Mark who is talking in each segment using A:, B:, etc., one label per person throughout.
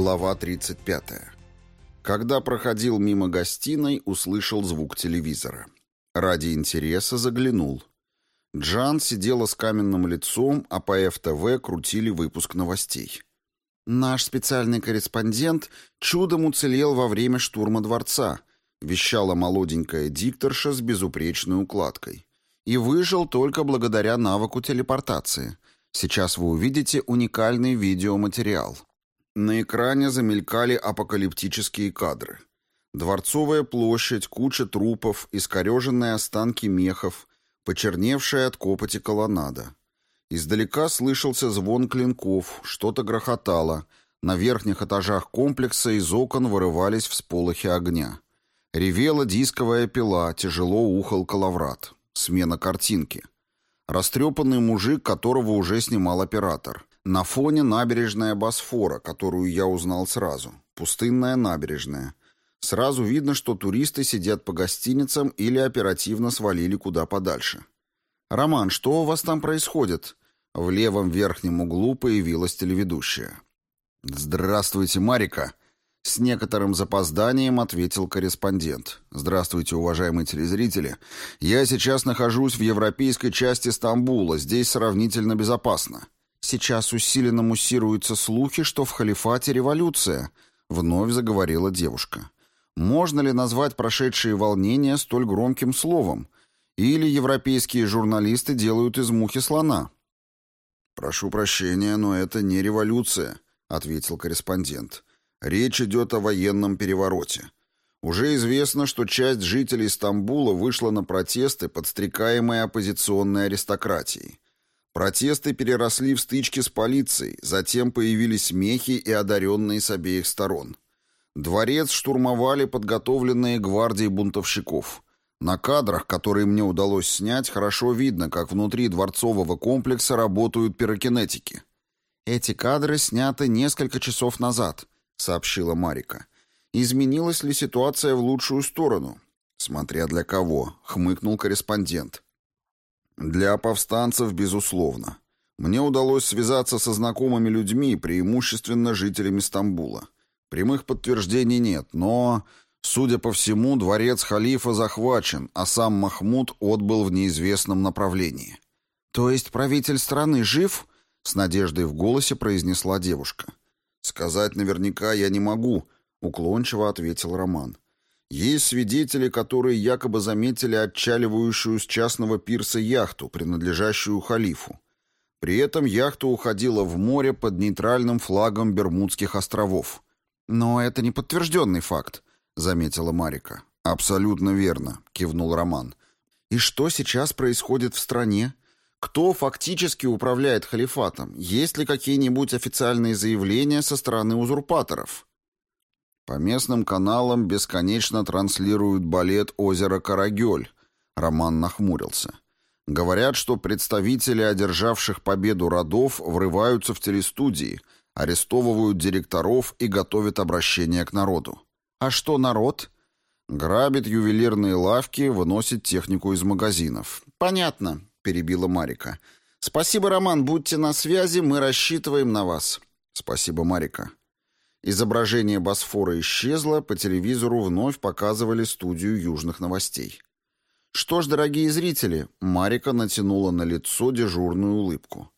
A: Глава 35. Когда проходил мимо гостиной, услышал звук телевизора. Ради интереса заглянул. Джан сидела с каменным лицом, а по ФТВ крутили выпуск новостей. «Наш специальный корреспондент чудом уцелел во время штурма дворца», вещала молоденькая дикторша с безупречной укладкой. «И выжил только благодаря навыку телепортации. Сейчас вы увидите уникальный видеоматериал». На экране замелькали апокалиптические кадры. Дворцовая площадь, куча трупов, искореженные останки мехов, почерневшая от копоти колоннада. Издалека слышался звон клинков, что-то грохотало. На верхних этажах комплекса из окон вырывались всполохи огня. Ревела дисковая пила, тяжело ухал коловрат. Смена картинки. Растрепанный мужик, которого уже снимал оператор. На фоне набережная Босфора, которую я узнал сразу. Пустынная набережная. Сразу видно, что туристы сидят по гостиницам или оперативно свалили куда подальше. «Роман, что у вас там происходит?» В левом верхнем углу появилась телеведущая. «Здравствуйте, Марика!» С некоторым запозданием ответил корреспондент. «Здравствуйте, уважаемые телезрители. Я сейчас нахожусь в европейской части Стамбула. Здесь сравнительно безопасно. Сейчас усиленно муссируются слухи, что в халифате революция, вновь заговорила девушка. Можно ли назвать прошедшие волнения столь громким словом? Или европейские журналисты делают из мухи слона? Прошу прощения, но это не революция, ответил корреспондент. Речь идет о военном перевороте. Уже известно, что часть жителей Стамбула вышла на протесты, подстрекаемые оппозиционной аристократией. Протесты переросли в стычки с полицией, затем появились мехи и одаренные с обеих сторон. Дворец штурмовали подготовленные гвардии бунтовщиков. На кадрах, которые мне удалось снять, хорошо видно, как внутри дворцового комплекса работают пирокинетики. «Эти кадры сняты несколько часов назад», — сообщила Марика. «Изменилась ли ситуация в лучшую сторону?» «Смотря для кого», — хмыкнул корреспондент. Для повстанцев, безусловно. Мне удалось связаться со знакомыми людьми, преимущественно жителями Стамбула. Прямых подтверждений нет, но, судя по всему, дворец халифа захвачен, а сам Махмуд отбыл в неизвестном направлении. «То есть правитель страны жив?» — с надеждой в голосе произнесла девушка. «Сказать наверняка я не могу», — уклончиво ответил Роман. Есть свидетели, которые якобы заметили отчаливающую с частного пирса яхту, принадлежащую халифу. При этом яхта уходила в море под нейтральным флагом Бермудских островов. «Но это не подтвержденный факт», — заметила Марика. «Абсолютно верно», — кивнул Роман. «И что сейчас происходит в стране? Кто фактически управляет халифатом? Есть ли какие-нибудь официальные заявления со стороны узурпаторов?» По местным каналам бесконечно транслируют балет «Озеро Карагёль». Роман нахмурился. Говорят, что представители одержавших победу родов врываются в телестудии, арестовывают директоров и готовят обращение к народу. А что народ? Грабит ювелирные лавки, выносит технику из магазинов. Понятно, перебила Марика. Спасибо, Роман, будьте на связи, мы рассчитываем на вас. Спасибо, Марика. Изображение Босфора исчезло, по телевизору вновь показывали студию южных новостей. Что ж, дорогие зрители, Марика натянула на лицо дежурную улыбку.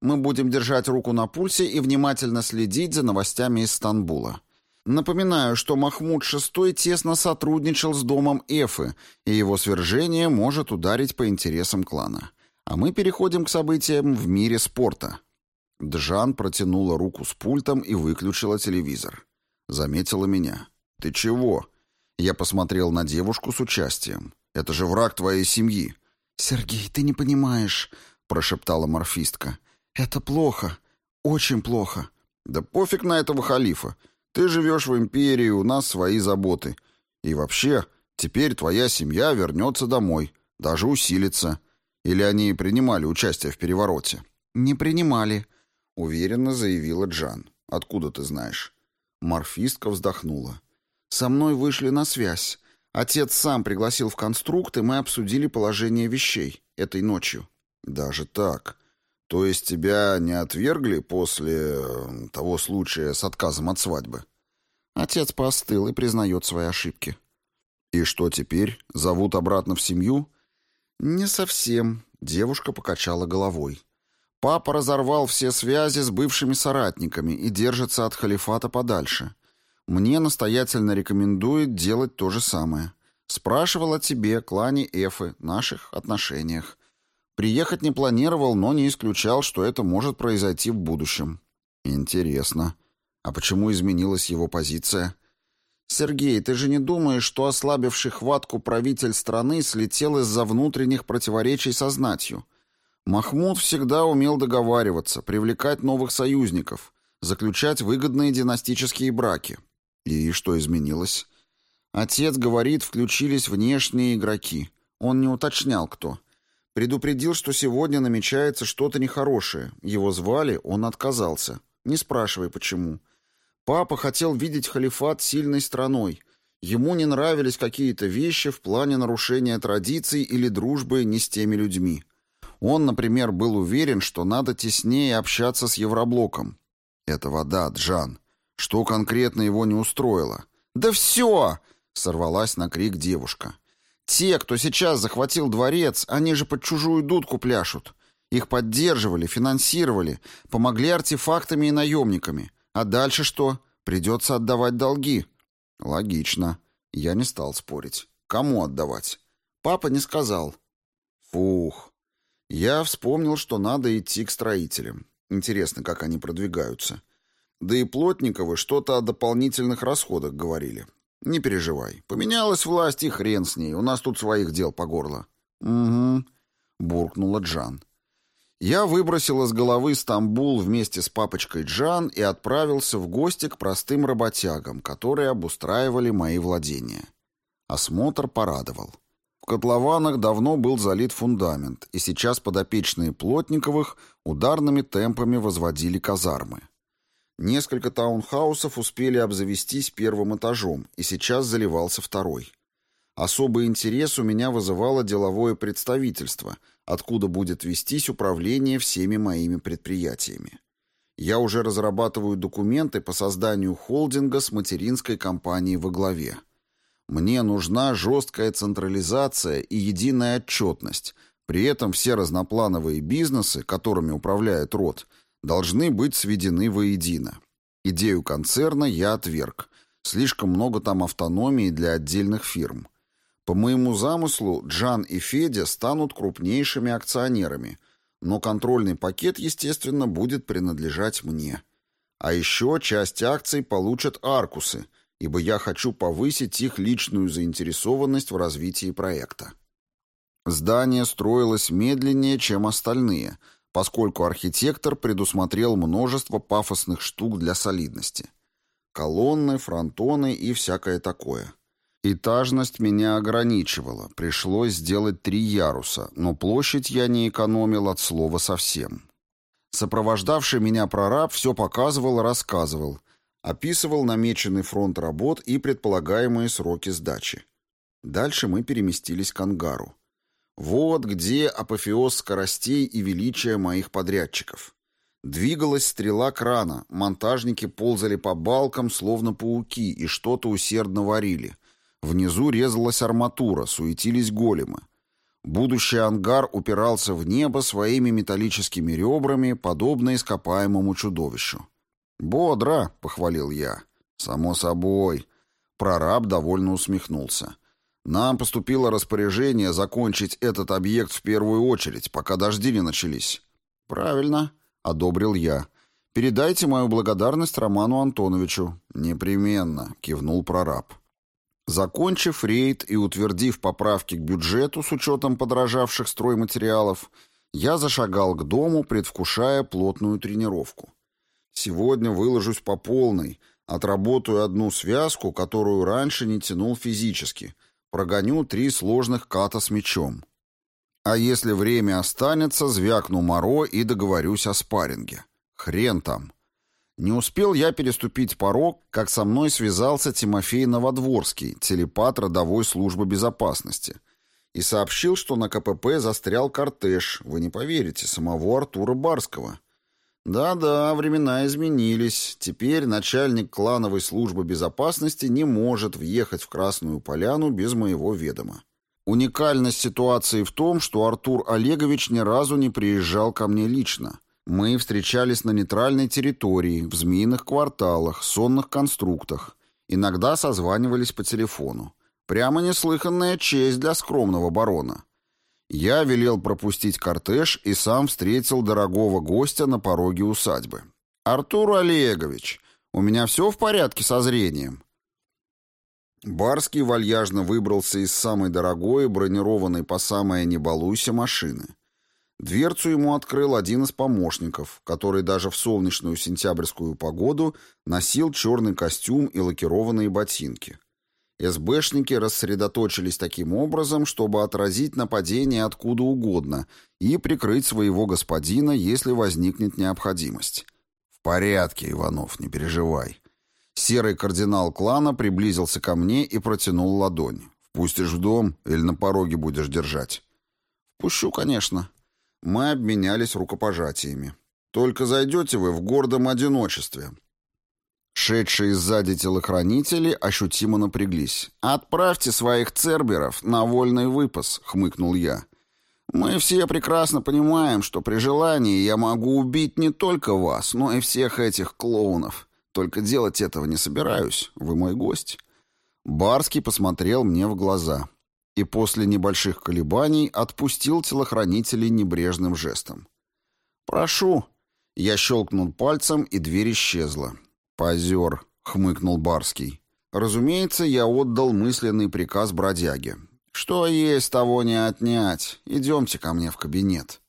A: Мы будем держать руку на пульсе и внимательно следить за новостями из Стамбула. Напоминаю, что Махмуд VI тесно сотрудничал с домом Эфы, и его свержение может ударить по интересам клана. А мы переходим к событиям в мире спорта. Джан протянула руку с пультом и выключила телевизор. Заметила меня. «Ты чего?» Я посмотрел на девушку с участием. «Это же враг твоей семьи». «Сергей, ты не понимаешь», — прошептала морфистка. «Это плохо. Очень плохо». «Да пофиг на этого халифа. Ты живешь в империи, у нас свои заботы. И вообще, теперь твоя семья вернется домой, даже усилится. Или они принимали участие в перевороте?» «Не принимали», Уверенно заявила Джан. «Откуда ты знаешь?» Морфистка вздохнула. «Со мной вышли на связь. Отец сам пригласил в конструкт, и мы обсудили положение вещей этой ночью». «Даже так? То есть тебя не отвергли после э, того случая с отказом от свадьбы?
B: Отец поостыл и признает свои ошибки.
A: И что теперь? Зовут обратно в семью?
B: Не совсем. Девушка покачала головой. Папа разорвал все связи с бывшими соратниками и держится от халифата подальше. Мне настоятельно рекомендует делать то же самое. Спрашивал о тебе, клане Эфы, наших отношениях. Приехать не планировал, но не исключал, что это может произойти в будущем.
A: Интересно. А почему изменилась его позиция?
B: Сергей, ты же не думаешь, что ослабивший хватку правитель страны слетел из-за внутренних противоречий со знатью? Махмуд всегда умел договариваться, привлекать новых союзников, заключать выгодные династические браки.
A: И что изменилось?
B: Отец говорит, включились внешние игроки. Он не уточнял, кто. Предупредил, что сегодня намечается что-то нехорошее. Его звали, он отказался. Не спрашивай, почему. Папа хотел видеть халифат сильной страной. Ему не нравились какие-то вещи в плане нарушения традиций или дружбы не с теми людьми. Он, например, был уверен, что надо теснее общаться с Евроблоком.
A: Это вода, Джан. Что конкретно его не устроило?
B: «Да все!» — сорвалась на крик девушка. Те, кто сейчас захватил дворец, они же под чужую дудку пляшут. Их поддерживали, финансировали, помогли артефактами и наемниками. А дальше что? Придется отдавать долги.
A: Логично. Я не стал спорить. Кому отдавать?
B: Папа не сказал.
A: Фух. Я вспомнил, что надо идти к строителям. Интересно, как они продвигаются. Да и Плотниковы что-то о дополнительных расходах говорили. «Не переживай. Поменялась власть, и хрен с ней. У нас тут своих дел по горло».
B: «Угу», — буркнула Джан. Я выбросил из головы Стамбул вместе с папочкой Джан и отправился в гости к простым работягам, которые обустраивали мои владения. Осмотр порадовал. Котлованах давно был залит фундамент, и сейчас подопечные Плотниковых ударными темпами возводили казармы. Несколько таунхаусов успели обзавестись первым этажом, и сейчас заливался второй. Особый интерес у меня вызывало деловое представительство, откуда будет вестись управление всеми моими предприятиями. Я уже разрабатываю документы по созданию холдинга с материнской компанией во главе. Мне нужна жесткая централизация и единая отчетность. При этом все разноплановые бизнесы, которыми управляет род, должны быть сведены воедино. Идею концерна я отверг. Слишком много там автономии для отдельных фирм. По моему замыслу, Джан и Федя станут крупнейшими акционерами, но контрольный пакет, естественно, будет принадлежать мне. А еще часть акций получат Аркусы, ибо я хочу повысить их личную заинтересованность в развитии проекта. Здание строилось медленнее, чем остальные – поскольку архитектор предусмотрел множество пафосных штук для солидности. Колонны, фронтоны и всякое такое. Этажность меня ограничивала, пришлось сделать три яруса, но площадь я не экономил от слова совсем. Сопровождавший меня прораб все показывал и рассказывал, описывал намеченный фронт работ и предполагаемые сроки сдачи. Дальше мы переместились к ангару. Вот где апофеоз скоростей и величия моих подрядчиков. Двигалась стрела крана, монтажники ползали по балкам, словно пауки, и что-то усердно варили. Внизу резалась арматура, суетились големы. Будущий ангар упирался в небо своими металлическими ребрами, подобно ископаемому чудовищу. «Бодро», — похвалил я. «Само собой». Прораб довольно усмехнулся. Нам поступило распоряжение закончить этот объект в первую очередь, пока дожди не начались. Правильно, одобрил я. Передайте мою благодарность Роману Антоновичу. Непременно, кивнул прораб. Закончив рейд и утвердив поправки к бюджету с учетом подорожавших стройматериалов, я зашагал к дому, предвкушая плотную тренировку. Сегодня выложусь по полной, отработаю одну связку, которую раньше не тянул физически — Прогоню три сложных ката с мечом. А если время останется, звякну моро и договорюсь о спарринге. Хрен там. Не успел я переступить порог, как со мной связался Тимофей Новодворский, телепат родовой службы безопасности.
A: и сообщил, что на КПП застрял кортеж, вы не поверите, самого Артура Барского. Да-да, времена изменились. Теперь начальник клановой службы безопасности не может въехать в Красную Поляну без моего ведома. Уникальность ситуации в том, что Артур Олегович ни разу не приезжал ко мне лично. Мы встречались на нейтральной территории, в змеиных кварталах, сонных конструктах. Иногда созванивались по телефону. Прямо неслыханная честь для скромного барона. Я велел пропустить кортеж и сам встретил дорогого гостя на пороге усадьбы. «Артур Олегович, у меня все в порядке со зрением?» Барский вальяжно выбрался из самой дорогой, бронированной по самое не балуйся машины. Дверцу ему открыл один из помощников, который даже в солнечную сентябрьскую погоду носил черный костюм и лакированные ботинки. СБшники рассредоточились таким образом, чтобы отразить нападение откуда угодно и прикрыть своего господина, если возникнет необходимость. «В порядке, Иванов, не переживай», Серый кардинал клана приблизился ко мне и протянул ладонь. «Впустишь в дом или на пороге будешь держать?» «Пущу, конечно». Мы обменялись рукопожатиями. «Только зайдете вы в гордом одиночестве». Шедшие сзади телохранители ощутимо напряглись. «Отправьте своих церберов на вольный выпас», — хмыкнул я. «Мы все прекрасно понимаем, что при желании я могу убить не только вас, но и всех этих клоунов». Только делать этого не собираюсь. Вы мой гость». Барский посмотрел мне в глаза и после небольших колебаний отпустил телохранителей небрежным жестом. «Прошу». Я щелкнул пальцем, и дверь исчезла. «Позер», — хмыкнул Барский. Разумеется, я отдал мысленный приказ бродяге. «Что есть, того не отнять. Идемте ко мне в кабинет».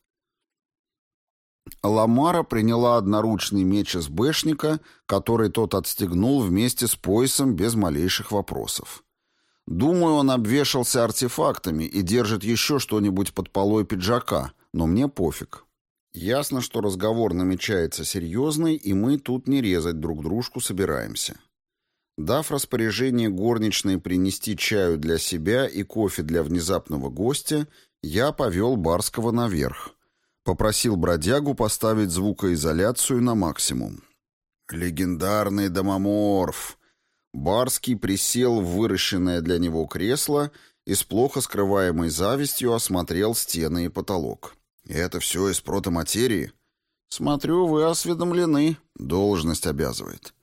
A: Ламара приняла одноручный меч СБшника, который тот отстегнул вместе с поясом без малейших вопросов. Думаю, он обвешался артефактами и держит еще что-нибудь под полой пиджака, но мне пофиг. Ясно, что разговор намечается серьезный, и мы тут не резать друг дружку собираемся. Дав распоряжение горничной принести чаю для себя и кофе для внезапного гостя, я повел Барского наверх. Попросил бродягу поставить звукоизоляцию на максимум. «Легендарный домоморф!» Барский присел в выращенное для него кресло и с плохо скрываемой завистью осмотрел стены и потолок. «Это все из протоматерии?» «Смотрю, вы осведомлены. Должность обязывает».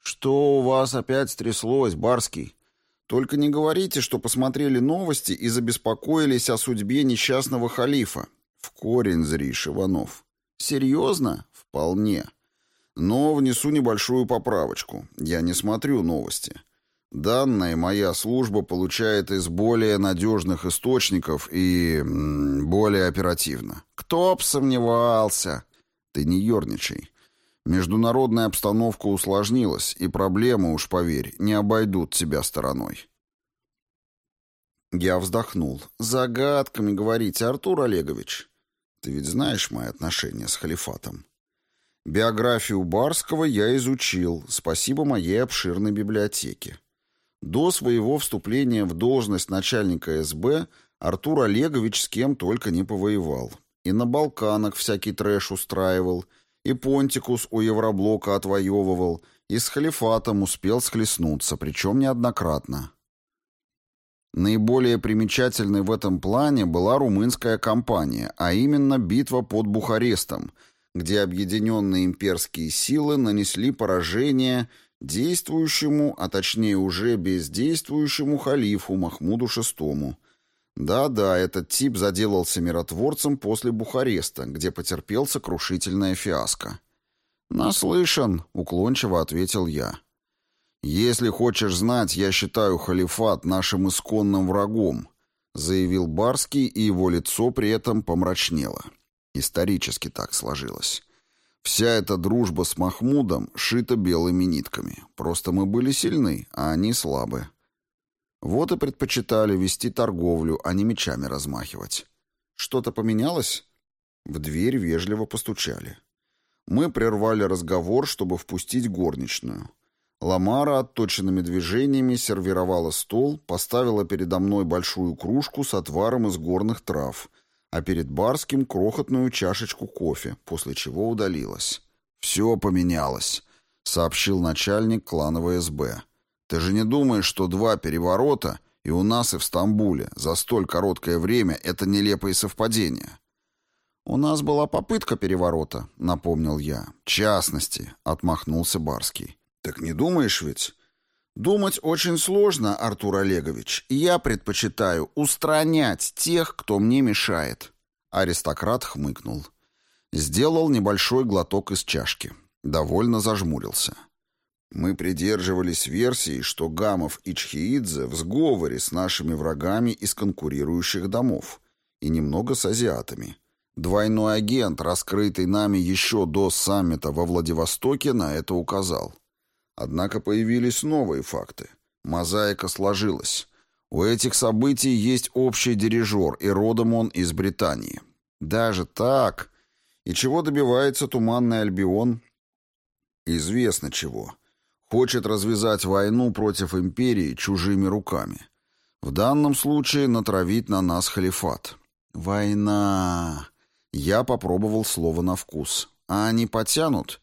A: «Что у вас опять стряслось, Барский? Только не говорите, что посмотрели новости и забеспокоились о судьбе несчастного халифа. В корень зришь, Иванов. Серьезно? Вполне. Но внесу небольшую поправочку. Я не смотрю новости. Данные моя служба получает из более надежных источников и более оперативно. Кто б сомневался? Ты не ерничай. Международная обстановка усложнилась, и проблемы, уж поверь, не обойдут тебя стороной. Я вздохнул. Загадками говорите, Артур Олегович. Ты ведь знаешь мои отношения с халифатом. Биографию Барского я изучил, спасибо моей обширной библиотеке. До своего вступления в должность начальника СБ Артур Олегович с кем только не повоевал. И на Балканах всякий трэш устраивал, и Понтикус у Евроблока отвоевывал, и с халифатом успел схлестнуться, причем неоднократно. Наиболее примечательной в этом плане была румынская кампания, а именно битва под Бухарестом, где объединенные имперские силы нанесли поражение действующему, а точнее уже бездействующему халифу Махмуду VI. Да-да, этот тип заделался миротворцем после Бухареста, где потерпел сокрушительное фиаско. «Наслышан», — уклончиво ответил я. «Если хочешь знать, я считаю халифат нашим исконным врагом», заявил Барский, и его лицо при этом помрачнело. Исторически так сложилось. Вся эта дружба с Махмудом шита белыми нитками. Просто мы были сильны, а они слабы. Вот и предпочитали вести торговлю, а не мечами размахивать. Что-то поменялось? В дверь вежливо постучали. Мы прервали разговор, чтобы впустить горничную. Ламара отточенными движениями сервировала стол, поставила передо мной большую кружку с отваром из горных трав, а перед Барским крохотную чашечку кофе, после чего удалилась. «Все поменялось», — сообщил начальник клановой СБ. «Ты же не думаешь, что два переворота и у нас, и в Стамбуле за столь короткое время — это нелепые совпадения?»
B: «У нас была попытка переворота», — напомнил я.
A: «Частности», — отмахнулся Барский.
B: «Так не думаешь ведь?» «Думать очень сложно, Артур Олегович. Я предпочитаю устранять тех, кто мне мешает».
A: Аристократ хмыкнул. Сделал небольшой глоток из чашки. Довольно зажмурился. Мы придерживались версии, что Гамов и Чхиидзе в сговоре с нашими врагами из конкурирующих домов и немного с азиатами. Двойной агент, раскрытый нами еще до саммита во Владивостоке, на это указал. Однако появились новые факты. Мозаика сложилась. У этих событий есть общий дирижер, и родом он из Британии. Даже так... И чего добивается Туманный Альбион? Известно чего. Хочет развязать войну против империи чужими руками. В данном случае натравить на нас халифат. Война. Я попробовал слово на вкус. А они потянут?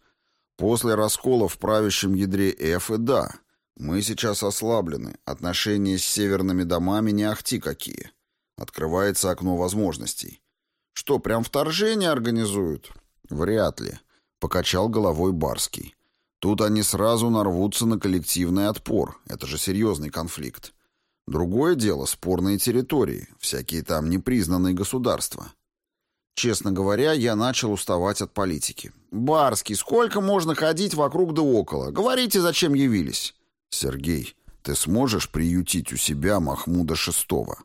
A: После раскола в правящем ядре Эф и да. Мы сейчас ослаблены. Отношения с северными домами не ахти какие. Открывается окно возможностей. Что, прям вторжение организуют? Вряд ли. Покачал головой Барский. Тут они сразу нарвутся на коллективный отпор. Это же серьезный конфликт. Другое дело — спорные территории, всякие там непризнанные государства. Честно говоря, я начал уставать от политики. «Барский, сколько можно ходить вокруг да около? Говорите, зачем явились?» «Сергей, ты сможешь приютить у себя Махмуда Шестого?»